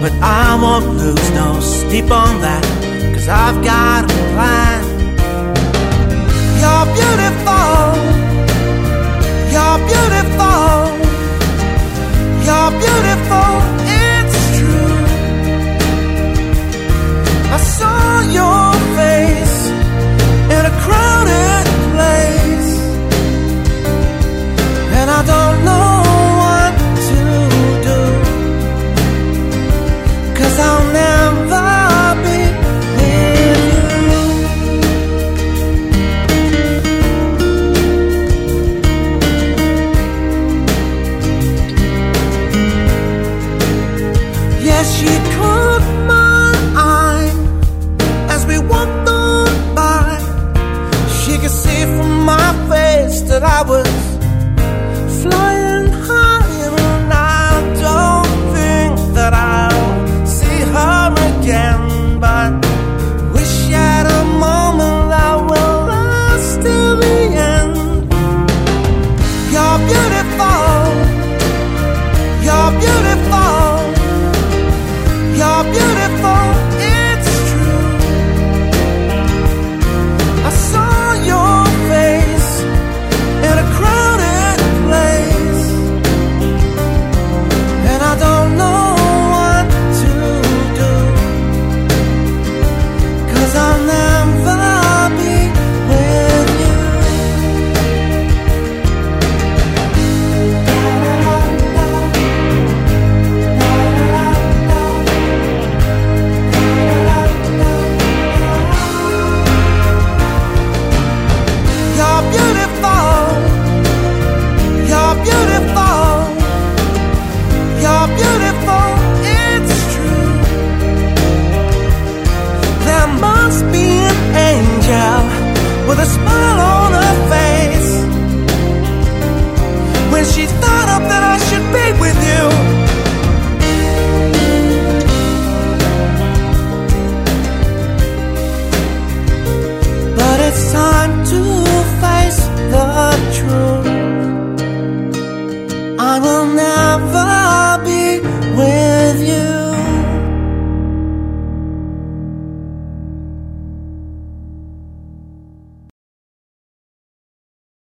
But I won't lose no sleep on that, cause I've got a plan. You're that I was with a smile on her face. When she thought up that I should be with you. But it's time to face the truth. I will never.